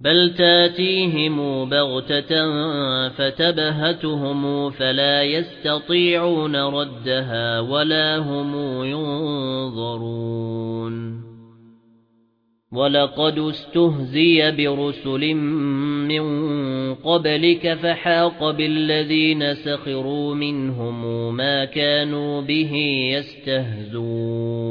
بَلْ تَأْتِيهِمْ بَغْتَةً فَتَبْهَتُهُمْ فَلَا يَسْتَطِيعُونَ رَدَّهَا وَلَا هُمْ يُنظَرُونَ وَلَقَدْ اسْتُهْزِئَ بِرُسُلٍ مِّن قَبْلِكَ فَحَاقَ بِالَّذِينَ سَخِرُوا مِنْهُم مَّا كَانُوا بِهِ يَسْتَهْزِئُونَ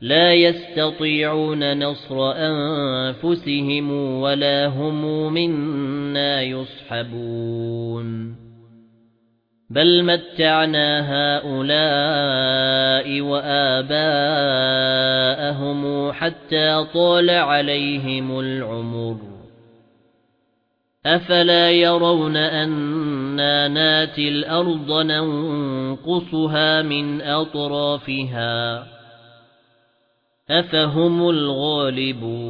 لا يستطيعون نصر أنفسهم ولا هم منا يصحبون. بل متعنا هؤلاء وآباءهم حتى طال عليهم العمر. أفلا يرون أنا ناتي الأرض ننقصها من أطرافها؟ أفهم الغالبون